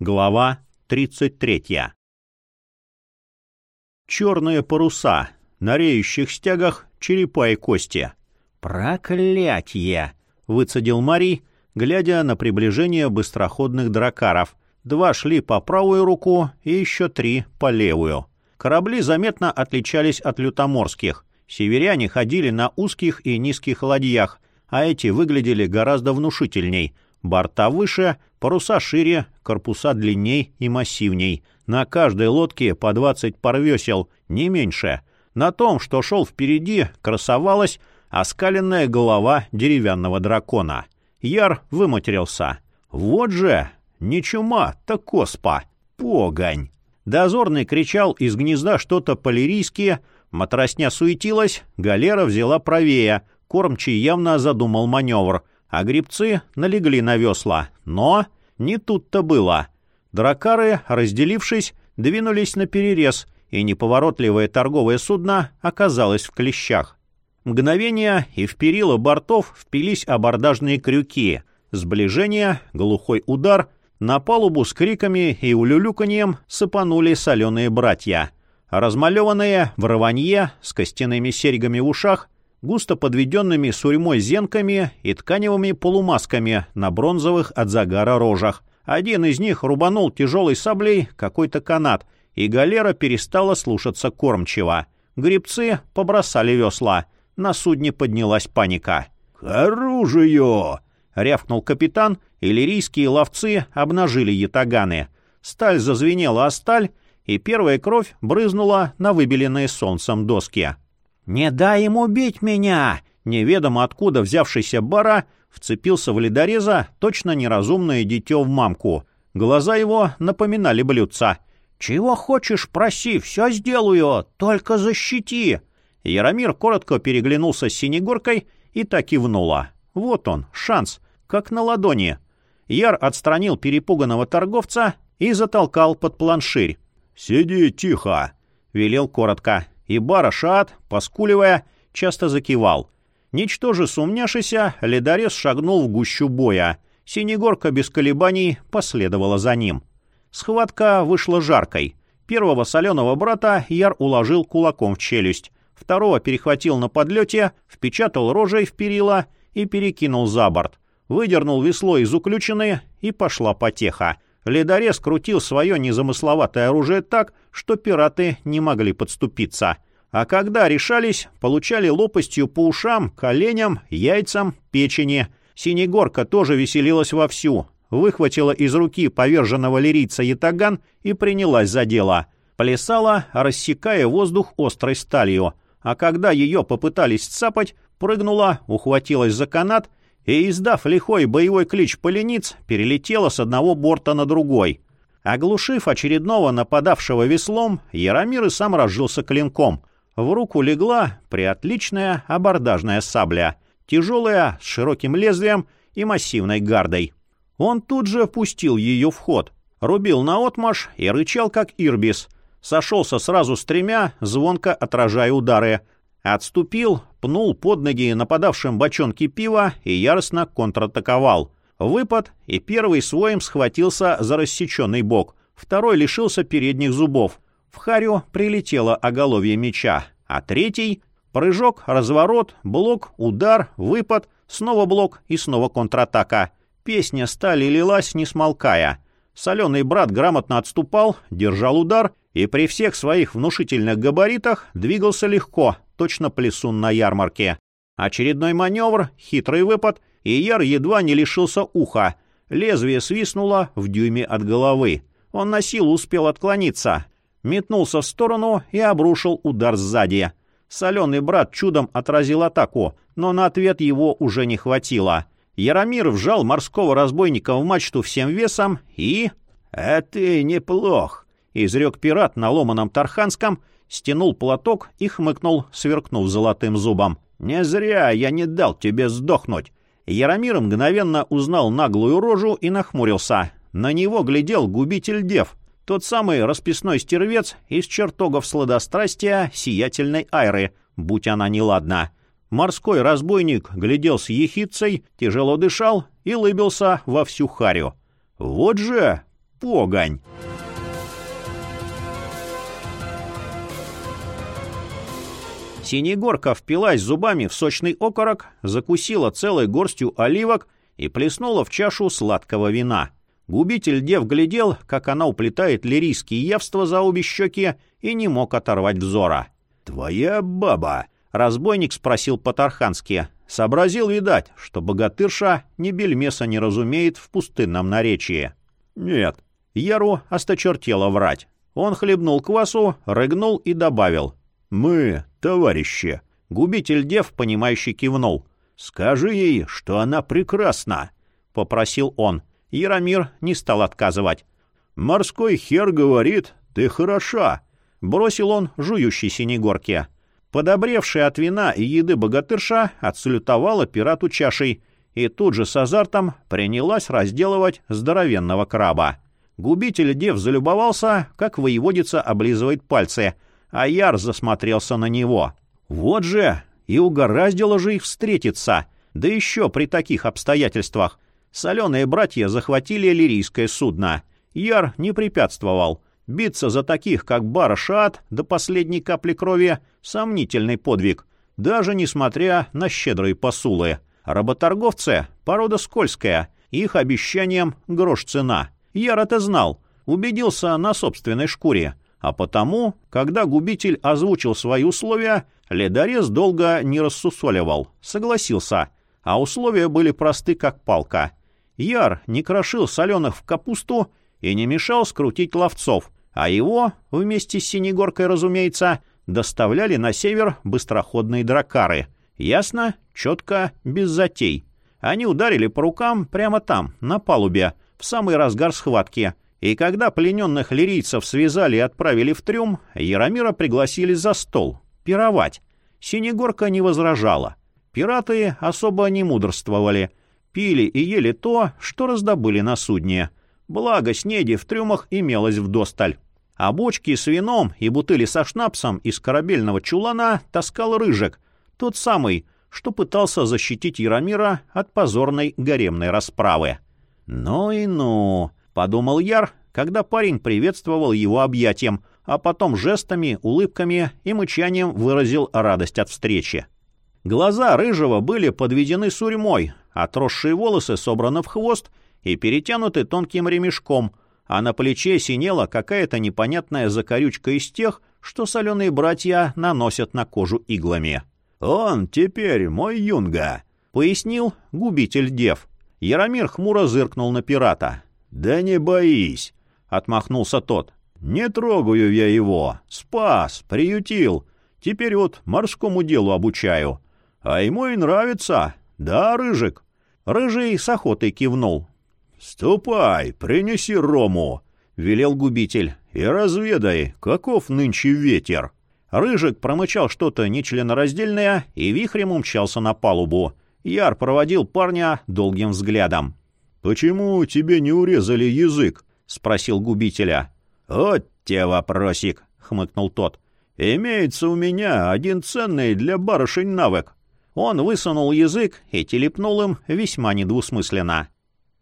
Глава 33. Черные паруса, на реющих стягах черепа и кости. «Проклятье!» — выцедил Марий, глядя на приближение быстроходных дракаров. Два шли по правую руку и еще три по левую. Корабли заметно отличались от лютоморских. Северяне ходили на узких и низких ладьях, а эти выглядели гораздо внушительней — Борта выше, паруса шире, корпуса длинней и массивней. На каждой лодке по 20 пар весел, не меньше. На том, что шел впереди, красовалась оскаленная голова деревянного дракона. Яр выматерился. «Вот же! Не чума, так коспа! Погонь!» Дозорный кричал из гнезда что-то полирийские, матросня суетилась, галера взяла правее, кормчий явно задумал маневр — а грибцы налегли на весла. Но не тут-то было. Дракары, разделившись, двинулись на перерез, и неповоротливое торговое судно оказалось в клещах. Мгновение, и в перила бортов впились абордажные крюки. Сближение, глухой удар, на палубу с криками и улюлюканьем сыпанули соленые братья. Размалеванные в рванье, с костяными серьгами в ушах, густо подведенными сурьмой зенками и тканевыми полумасками на бронзовых от загара рожах. Один из них рубанул тяжелой саблей какой-то канат, и галера перестала слушаться кормчего. Грибцы побросали весла. На судне поднялась паника. «К оружию!» — рявкнул капитан, и лирийские ловцы обнажили ятаганы. Сталь зазвенела о сталь, и первая кровь брызнула на выбеленные солнцем доски. «Не дай ему убить меня!» Неведомо откуда взявшийся бара вцепился в ледореза точно неразумное дитё в мамку. Глаза его напоминали блюдца. «Чего хочешь, проси, все сделаю, только защити!» Яромир коротко переглянулся с Синегоркой и так кивнула. «Вот он, шанс, как на ладони». Яр отстранил перепуганного торговца и затолкал под планширь. «Сиди тихо!» — велел коротко и Барашат, поскуливая, часто закивал. Ничтоже сумняшися, ледорез шагнул в гущу боя. Синегорка без колебаний последовала за ним. Схватка вышла жаркой. Первого соленого брата Яр уложил кулаком в челюсть. Второго перехватил на подлете, впечатал рожей в перила и перекинул за борт. Выдернул весло из уключины, и пошла потеха. Ледорез крутил свое незамысловатое оружие так, что пираты не могли подступиться. А когда решались, получали лопастью по ушам, коленям, яйцам, печени. Синегорка тоже веселилась вовсю. Выхватила из руки поверженного лирийца ятаган и принялась за дело. Плясала, рассекая воздух острой сталью. А когда ее попытались цапать, прыгнула, ухватилась за канат и, издав лихой боевой клич полениц, перелетела с одного борта на другой. Оглушив очередного нападавшего веслом, Яромир и сам разжился клинком. В руку легла приотличная абордажная сабля, тяжелая, с широким лезвием и массивной гардой. Он тут же пустил ее в ход, рубил наотмашь и рычал, как ирбис. Сошелся сразу с тремя, звонко отражая удары — Отступил, пнул под ноги нападавшим бочонки пива и яростно контратаковал. Выпад, и первый своим схватился за рассеченный бок, второй лишился передних зубов. В харю прилетело оголовье меча, а третий — прыжок, разворот, блок, удар, выпад, снова блок и снова контратака. Песня стали лилась, не смолкая. Соленый брат грамотно отступал, держал удар и при всех своих внушительных габаритах двигался легко, точно плесун на ярмарке. Очередной маневр, хитрый выпад, и Яр едва не лишился уха. Лезвие свистнуло в дюйме от головы. Он на силу успел отклониться. Метнулся в сторону и обрушил удар сзади. Соленый брат чудом отразил атаку, но на ответ его уже не хватило. Яромир вжал морского разбойника в мачту всем весом и... «А ты неплох», — изрек пират на ломаном тарханском — стянул платок и хмыкнул, сверкнув золотым зубом. «Не зря я не дал тебе сдохнуть!» Яромир мгновенно узнал наглую рожу и нахмурился. На него глядел губитель дев, тот самый расписной стервец из чертогов сладострастия сиятельной Айры, будь она неладна. Морской разбойник глядел с ехицей, тяжело дышал и лыбился во всю харю. «Вот же! погонь! Синегорка впилась зубами в сочный окорок, закусила целой горстью оливок и плеснула в чашу сладкого вина. Губитель дев глядел, как она уплетает лирийские явства за обе щеки, и не мог оторвать взора. «Твоя баба?» — разбойник спросил по-тархански. Сообразил, видать, что богатырша ни бельмеса не разумеет в пустынном наречии. «Нет». Яру осточертело врать. Он хлебнул квасу, рыгнул и добавил. «Мы, товарищи». Губитель дев, понимающий, кивнул. «Скажи ей, что она прекрасна», — попросил он. Яромир не стал отказывать. «Морской хер говорит, ты хороша», — бросил он жующей синегорке. Подобревшая от вина и еды богатырша отсалютовала пирату чашей и тут же с азартом принялась разделывать здоровенного краба. Губитель дев залюбовался, как воеводица облизывает пальцы, а Яр засмотрелся на него. Вот же, и угораздило же их встретиться, да еще при таких обстоятельствах. Соленые братья захватили лирийское судно. Яр не препятствовал. Биться за таких, как Барашат, до последней капли крови — сомнительный подвиг, даже несмотря на щедрые посулы. Работорговцы — порода скользкая, их обещаниям грош цена. Яр это знал, убедился на собственной шкуре. А потому, когда губитель озвучил свои условия, ледорез долго не рассусоливал, согласился. А условия были просты, как палка. Яр не крошил соленых в капусту и не мешал скрутить ловцов, а его, вместе с Синегоркой, разумеется, доставляли на север быстроходные дракары. Ясно, четко, без затей. Они ударили по рукам прямо там, на палубе, в самый разгар схватки. И когда плененных лирийцев связали и отправили в трюм, Яромира пригласили за стол, пировать. Синегорка не возражала. Пираты особо не мудрствовали. Пили и ели то, что раздобыли на судне. Благо, снеди в трюмах имелось вдосталь. А бочки с вином и бутыли со шнапсом из корабельного чулана таскал Рыжик, тот самый, что пытался защитить Яромира от позорной гаремной расправы. «Ну и ну», — подумал Яр, когда парень приветствовал его объятием, а потом жестами, улыбками и мычанием выразил радость от встречи. Глаза Рыжего были подведены сурьмой, отросшие волосы собраны в хвост и перетянуты тонким ремешком — а на плече синела какая-то непонятная закорючка из тех, что соленые братья наносят на кожу иглами. «Он теперь мой юнга», — пояснил губитель дев. Яромир хмуро зыркнул на пирата. «Да не боись», — отмахнулся тот. «Не трогаю я его. Спас, приютил. Теперь вот морскому делу обучаю. А ему и нравится. Да, Рыжик?» Рыжий с охотой кивнул. «Ступай, принеси рому», — велел губитель, — «и разведай, каков нынче ветер». Рыжик промычал что-то нечленораздельное и вихрем умчался на палубу. Яр проводил парня долгим взглядом. «Почему тебе не урезали язык?» — спросил губителя. «Вот те вопросик», — хмыкнул тот. «Имеется у меня один ценный для барышень навык». Он высунул язык и телепнул им весьма недвусмысленно.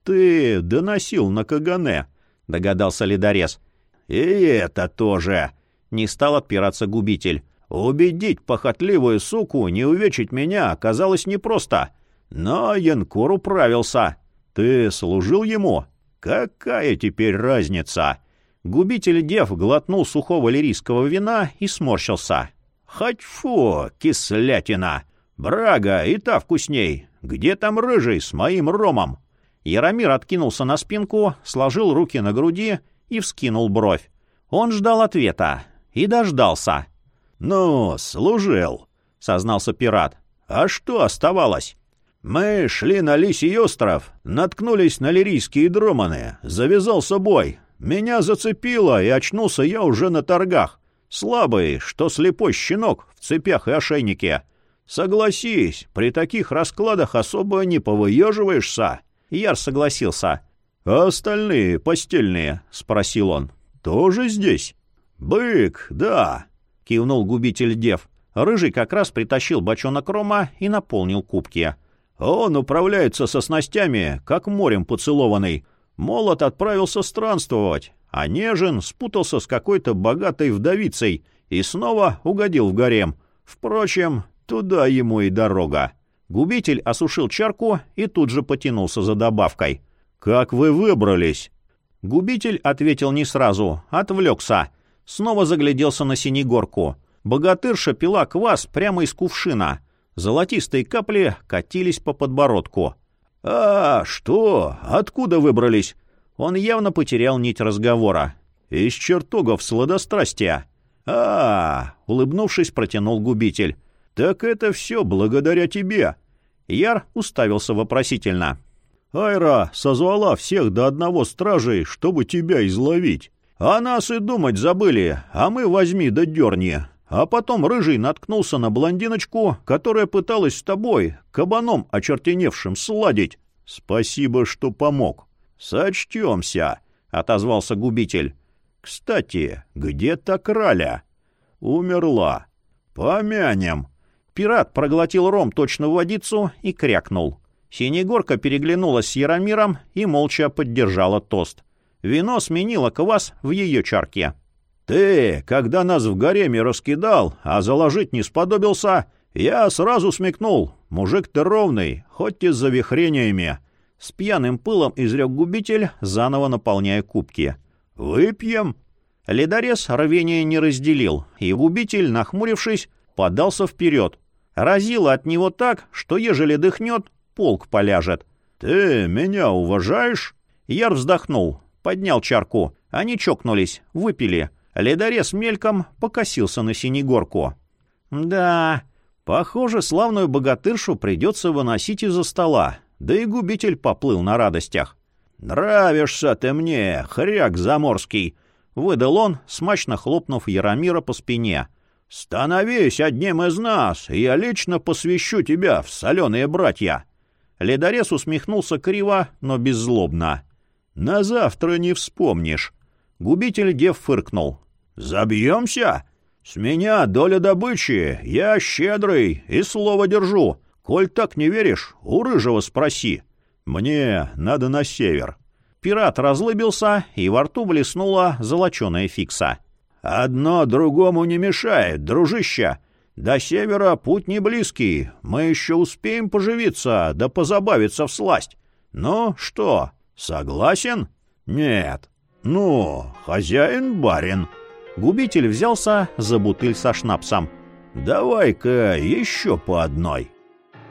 «Ты доносил на Кагане», — догадался ледорез. «И это тоже», — не стал отпираться губитель. «Убедить похотливую суку не увечить меня оказалось непросто. Но Янкур управился. Ты служил ему? Какая теперь разница?» Губитель дев глотнул сухого лирийского вина и сморщился. «Хоть фу, кислятина! Брага и та вкусней! Где там рыжий с моим ромом?» Яромир откинулся на спинку, сложил руки на груди и вскинул бровь. Он ждал ответа. И дождался. «Ну, служил», — сознался пират. «А что оставалось?» «Мы шли на Лисий остров, наткнулись на лирийские дроманы, завязался бой. Меня зацепило, и очнулся я уже на торгах. Слабый, что слепой щенок в цепях и ошейнике. Согласись, при таких раскладах особо не повыеживаешься». Яр согласился. «А остальные постельные?» — спросил он. «Тоже здесь?» «Бык, да», — кивнул губитель дев. Рыжий как раз притащил бочонок рома и наполнил кубки. «Он управляется со снастями, как морем поцелованный. Молот отправился странствовать, а Нежин спутался с какой-то богатой вдовицей и снова угодил в гарем. Впрочем, туда ему и дорога. Губитель осушил чарку и тут же потянулся за добавкой. «Как вы выбрались?» Губитель ответил не сразу, отвлекся. Снова загляделся на синегорку. Богатырша пила квас прямо из кувшина. Золотистые капли катились по подбородку. «А, что? Откуда выбрались?» Он явно потерял нить разговора. «Из чертогов сладострастия». «А, — улыбнувшись, протянул губитель. «Так это все благодаря тебе!» Яр уставился вопросительно. «Айра созвала всех до одного стражей, чтобы тебя изловить. А нас и думать забыли, а мы возьми да дерни. А потом Рыжий наткнулся на блондиночку, которая пыталась с тобой, кабаном очертеневшим, сладить. Спасибо, что помог. Сочтемся!» — отозвался губитель. «Кстати, где та краля?» «Умерла. Помянем!» Пират проглотил ром точно в водицу и крякнул. Синегорка переглянулась с Яромиром и молча поддержала тост. Вино сменило квас в ее чарке. «Ты, когда нас в гареме раскидал, а заложить не сподобился, я сразу смекнул. Мужик ты ровный, хоть и с завихрениями». С пьяным пылом изрек губитель, заново наполняя кубки. «Выпьем?» Ледорез рвение не разделил, и губитель, нахмурившись, подался вперед. Разило от него так, что ежели дыхнет, полк поляжет. «Ты меня уважаешь?» Яр вздохнул, поднял чарку. Они чокнулись, выпили. Ледорез мельком покосился на синегорку. «Да, похоже, славную богатыршу придется выносить из-за стола. Да и губитель поплыл на радостях». «Нравишься ты мне, хряк заморский!» — выдал он, смачно хлопнув Яромира по спине. «Становись одним из нас, и я лично посвящу тебя в соленые братья!» Ледорез усмехнулся криво, но беззлобно. «На завтра не вспомнишь». Губитель дев фыркнул. «Забьемся? С меня доля добычи, я щедрый и слово держу. Коль так не веришь, у Рыжего спроси. Мне надо на север». Пират разлыбился, и во рту блеснула золоченая фикса. «Одно другому не мешает, дружище. До севера путь не близкий. Мы еще успеем поживиться, да позабавиться в сласть. Ну что, согласен? Нет. Ну, хозяин-барин». Губитель взялся за бутыль со шнапсом. «Давай-ка еще по одной».